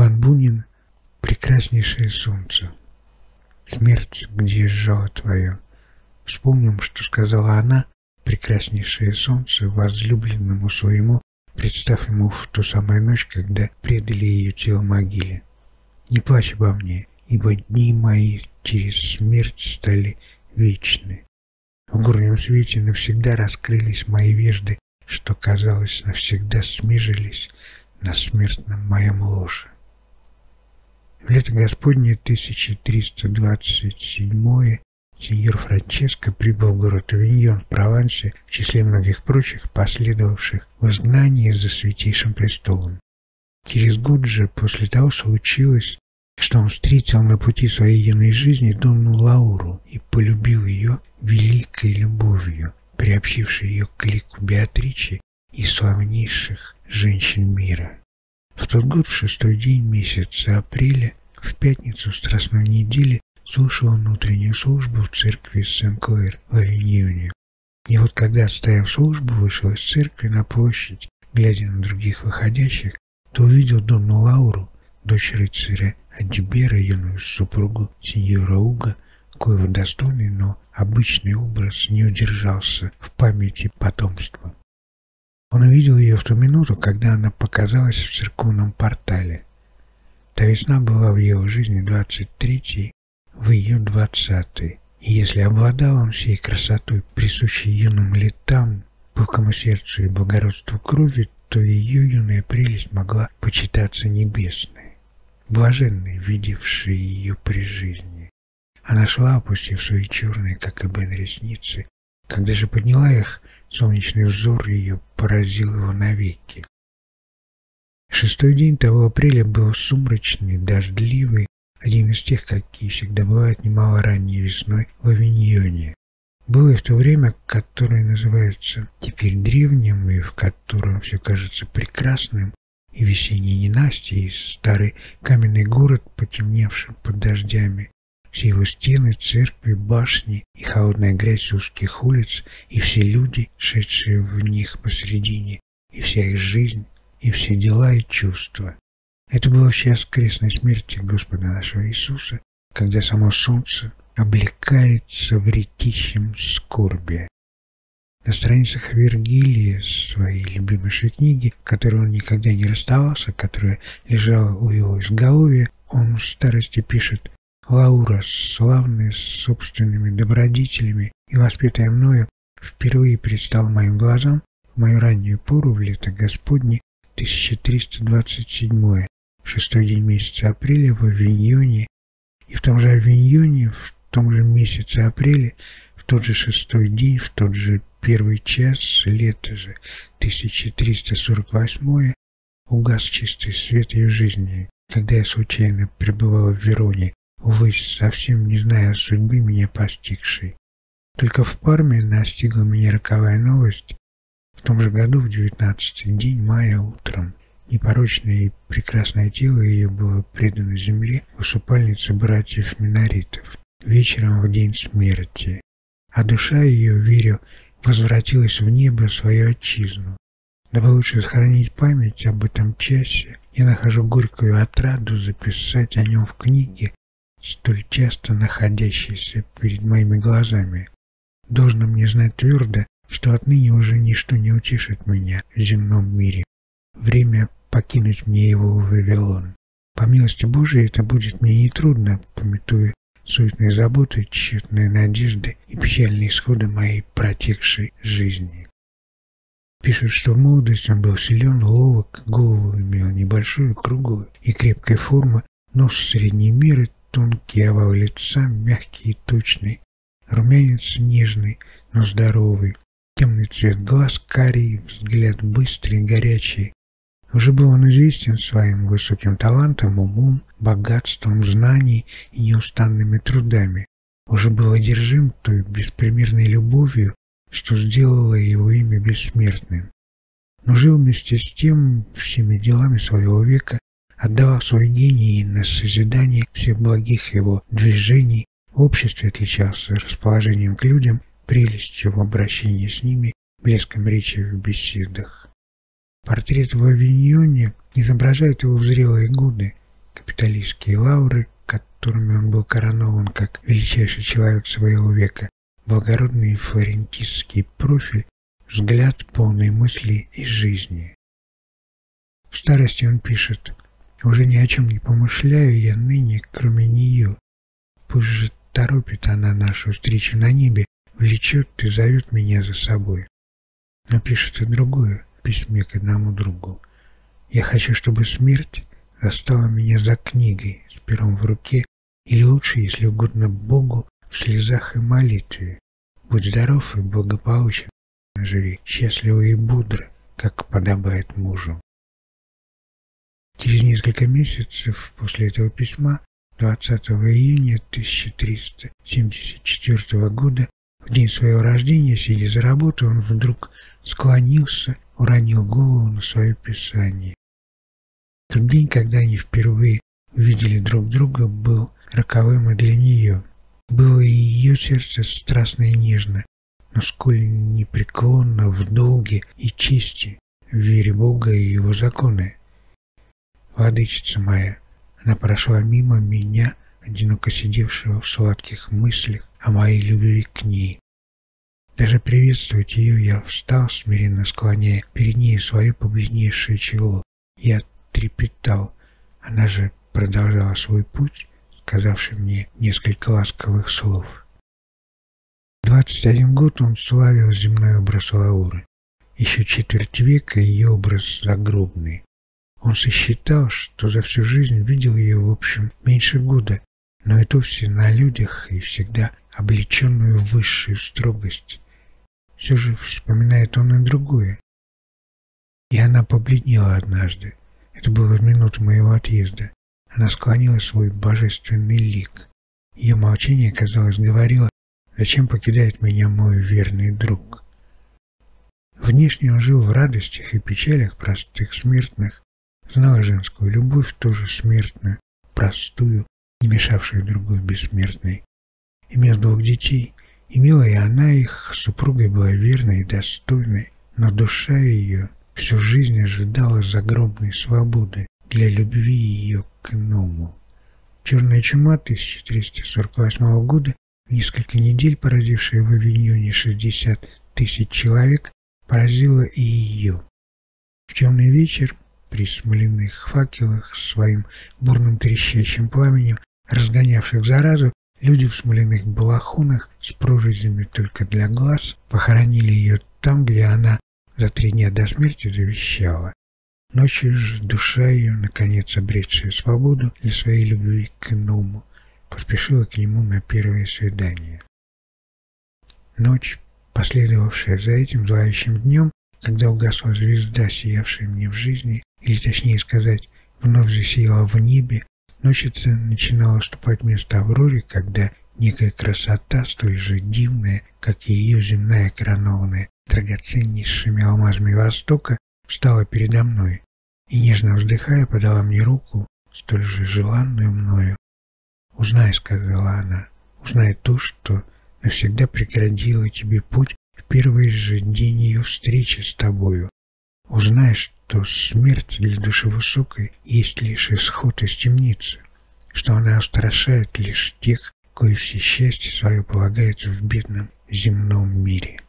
Иван Бунин «Прекраснейшее солнце». Смерть, где сжало твое. Вспомним, что сказала она, прекраснейшее солнце, возлюбленному своему, представь ему в ту самую ночь, когда предали ее тело могиле. Не плачь обо мне, ибо дни мои через смерть стали вечны. В горнем свете навсегда раскрылись мои вежды, что, казалось, навсегда смежились на смертном моем ложе. В лето Господне 1327 сеньор Франческо прибыл в город Авиньон в Провансе в числе многих прочих, последовавших в изгнании за Святейшим Престолом. Через год же после того случилось, что он встретил на пути своей юной жизни Донну Лауру и полюбил ее великой любовью, приобщившей ее к лику Беатричи и славнейших женщин мира. В тот год, в шестой день месяца апреля, в пятницу Страстной недели, слушал он утреннюю службу в церкви Сен-Клэр в Авиньоне. И вот когда, отстояв службу, вышел из церкви на площадь, глядя на других выходящих, то увидел Донну Лауру, дочь рыцаря Аджибера, юную супругу сеньора Уга, коего достойный, но обычный образ не удержался в памяти потомства. Он увидел ее в ту минуту, когда она показалась в церковном портале. Та весна была в его жизни 23-й, в ее 20-й. И если обладал он всей красотой, присущей юным летам, пылкому сердцу и благородству крови, то ее юная прелесть могла почитаться небесной, блаженной, видевшей ее при жизни. Она шла, опустив свои черные, как и Бен, ресницы. Когда же подняла их, Солнечный взор ее поразил его навеки. Шестой день того апреля был сумрачный, дождливый, один из тех, какие всегда бывают немало ранней весной в Авиньоне. Было в то время, которое называется теперь древним, и в котором все кажется прекрасным, и весенней ненастье, и старый каменный город, потемневший под дождями, все его стены, церкви, башни и холодная грязь узких улиц, и все люди, шедшие в них посередине, и вся их жизнь, и все дела и чувства. Это было в час крестной смерти Господа нашего Иисуса, когда само солнце облекается в ретищем скорби. На страницах Вергилия, своей любимейшей книги, которой он никогда не расставался, которая лежала у его изголовья, он в старости пишет Лаура, славная, с собственными добродетелями и воспетая мною, впервые предстал моим глазам в мою раннюю пору в лето Господне 1327 шестой день месяца апреля в Авиньоне, и в том же Авиньоне, в том же месяце апреля, в тот же шестой день, в тот же первый час лета же 1348 угас чистый свет ее жизни, когда я случайно пребывала в Вероне увы, совсем не зная судьбы меня постигшей. Только в Парме настигла меня роковая новость. В том же году, в девятнадцатый день мая утром, непорочное и прекрасное тело ее было предано земле в усыпальнице братьев Миноритов, вечером в день смерти, а душа ее, верю, возвратилась в небо свою отчизну. Дабы лучше сохранить память об этом часе, я нахожу горькую отраду записать о нем в книге, столь часто находящийся перед моими глазами. Должно мне знать твердо, что отныне уже ничто не утешит меня в земном мире. Время покинуть мне его в Вавилон. По милости Божией это будет мне нетрудно, пометуя суетные заботы, тщетные надежды и печальные исходы моей протекшей жизни. Пишет, что в молодости он был силен, ловок, голову имел небольшую, круглую и крепкой формы, нос средней меры, Тонкий овал лица, мягкий и точный, румянец нежный, но здоровый, темный цвет глаз, карий, взгляд быстрый, горячий. Уже был он известен своим высоким талантом, умом, богатством знаний и неустанными трудами. Уже был одержим той беспримерной любовью, что сделало его имя бессмертным. Но жил вместе с тем всеми делами своего века отдавал свой гений на созидание всех благих его движений, в обществе отличался расположением к людям, прелестью в обращении с ними, блеском речи в беседах. Портрет в авиньоне изображает его в зрелые годы, капиталистские лавры, которыми он был коронован как величайший человек своего века, благородный флорентийский профиль, взгляд полный мысли и жизни. В старости он пишет «Уже ни о чем не помышляю я ныне, кроме нее. Пусть же торопит она нашу встречу на небе, влечет и зовет меня за собой». Но пишет и другое письме к одному другу. «Я хочу, чтобы смерть застала меня за книгой с пером в руке, или лучше, если угодно Богу, в слезах и молитве. Будь здоров и благополучен, живи счастливо и бодро, как подобает мужу. Через несколько месяцев после этого письма, 20 июня 1374 года, в день своего рождения, сидя за работой, он вдруг склонился, уронил голову на свое писание. Тот день, когда они впервые увидели друг друга, был роковым и для нее. Было и ее сердце страстно и нежно, но сколь непреклонно в долге и чести, в вере Бога и Его законы. Владычица моя, она прошла мимо меня, одиноко сидевшего в сладких мыслях о моей любви к ней. Даже приветствовать ее я встал, смиренно склоняя перед ней свое побледнейшее чело. Я трепетал. Она же продолжала свой путь, сказавший мне несколько ласковых слов. Двадцать один год он славил земной образ Лауры. Еще четверть века ее образ загробный. Он сосчитал, что за всю жизнь видел ее, в общем, меньше года, но и то все на людях и всегда облеченную в высшую строгость. Все же вспоминает он и другое. И она побледнела однажды, это было в минуту моего отъезда. Она склонила свой божественный лик. Ее молчание, казалось, говорило, зачем покидает меня мой верный друг. Внешне он жил в радостях и печалях простых смертных, знал женскую любовь, тоже смертную, простую, не мешавшую другой бессмертной. Имел двух детей, имела и она их, супругой была верной и достойной, но душа ее всю жизнь ожидала загробной свободы для любви ее к иному. Черная чума 1348 года, несколько недель поразившая в авиньоне 60 тысяч человек, поразила и ее. В темный вечер при смоляных факелах своим бурным трещащим пламенем, разгонявших заразу, люди в смоляных балахонах с прорезями только для глаз похоронили ее там, где она за три дня до смерти завещала. Ночью же душа ее, наконец обретшая свободу для своей любви к иному, поспешила к нему на первое свидание. Ночь, последовавшая за этим злающим днем, когда угасла звезда, сиявшая мне в жизни, или точнее сказать, вновь засияла в небе, ночь эта начинала уступать место Авроре, когда некая красота, столь же дивная, как и ее земная коронованная драгоценнейшими алмазами Востока, встала передо мной и, нежно вздыхая, подала мне руку, столь же желанную мною. «Узнай», — сказала она, — «узнай то, что навсегда преградило тебе путь в первый же день ее встречи с тобою. Узнай, что смерть для души высокой есть лишь исход из темницы, что она устрашает лишь тех, кои все счастье свое полагается в бедном земном мире».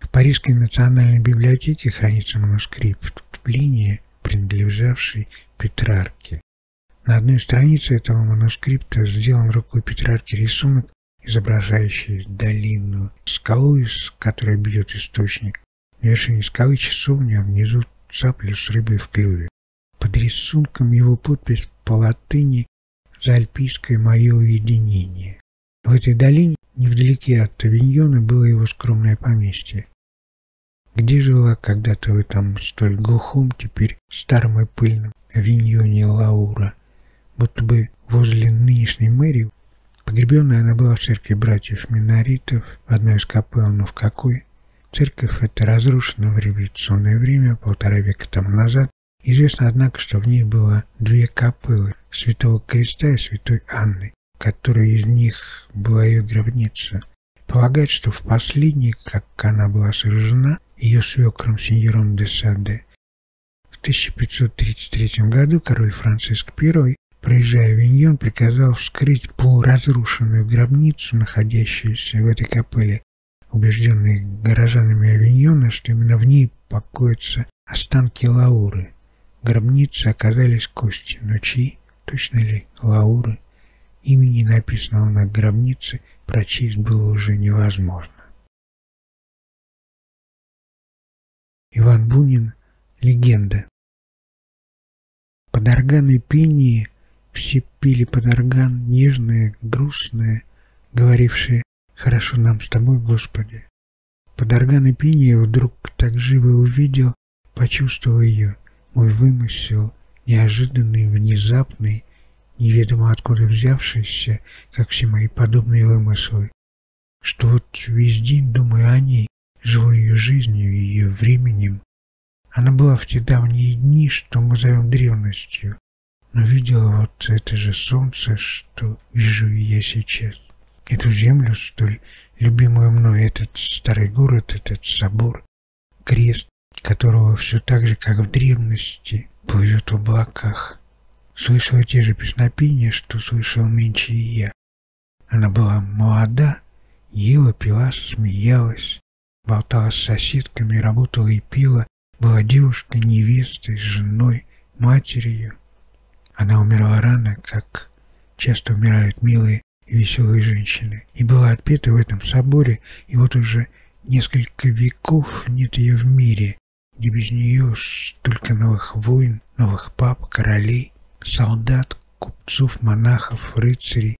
В Парижской национальной библиотеке хранится манускрипт Плиния, принадлежавший Петрарке. На одной странице этого манускрипта сделан рукой Петрарки рисунок, изображающий долинную скалу, из которой бьет источник. На вершине скалы часовня, а внизу цапля с рыбой в клюве. Под рисунком его подпись по латыни «За альпийское мое уединение». В этой долине, невдалеке от Авиньона, было его скромное поместье. Где жила когда-то в этом столь глухом, теперь старом и пыльном авиньоне Лаура? Будто бы возле нынешней мэрии. Погребенная она была в церкви братьев Миноритов, в одной из капел, но в какой? Церковь эта разрушена в революционное время, полтора века тому назад. Известно, однако, что в ней было две капеллы Святого Креста и Святой Анны, которая из них была ее гробница. Полагает, что в последней, как она была сожжена, ее свекром сеньором де Саде. В 1533 году король Франциск I, проезжая Виньон, приказал вскрыть полуразрушенную гробницу, находящуюся в этой капелле, убежденные горожанами Авиньона, что именно в ней покоятся останки Лауры. В гробнице оказались кости, но чьи, точно ли Лауры, имени написанного на гробнице, прочесть было уже невозможно. Иван Бунин Легенда. Под органы пение все пили под орган, нежное, грустное, говорившее «Хорошо нам с тобой, Господи». Под органы пения вдруг так живо увидел, почувствовал ее, мой вымысел, неожиданный, внезапный, неведомо откуда взявшийся, как все мои подобные вымыслы, что вот весь день думаю о ней, живу ее жизнью, ее временем. Она была в те давние дни, что мы зовем древностью, но видела вот это же солнце, что вижу и я сейчас. Эту землю, столь любимую мной, этот старый город, этот собор, крест, которого все так же, как в древности, плывет в облаках. Слышала те же песнопения, что слышал нынче и я. Она была молода, ела, пила, смеялась, болтала с соседками, работала и пила, была девушкой, невестой, женой, матерью. Она умерла рано, как часто умирают милые и веселые женщины, и была отпета в этом соборе, и вот уже несколько веков нет ее в мире, где без нее столько новых войн, новых пап, королей, солдат, купцов, монахов, рыцарей,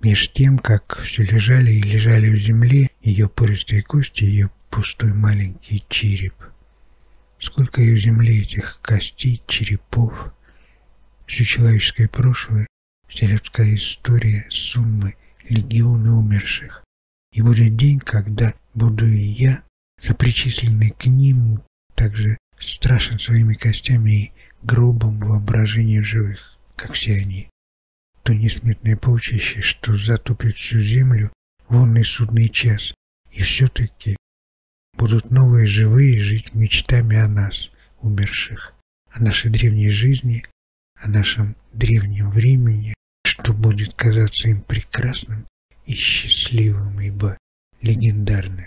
Меж тем, как все лежали и лежали в земле ее пористые кости, ее пустой маленький череп. Сколько и в земле этих костей, черепов, все человеческое прошлое, людская история, суммы, легионы умерших. И будет день, когда буду и я, сопричисленный к ним, также страшен своими костями и грубым воображением живых, как все они то несметное полчище, что затопит всю землю в онный судный час, и все-таки будут новые живые жить мечтами о нас, умерших, о нашей древней жизни, о нашем древнем времени, что будет казаться им прекрасным и счастливым, ибо легендарным.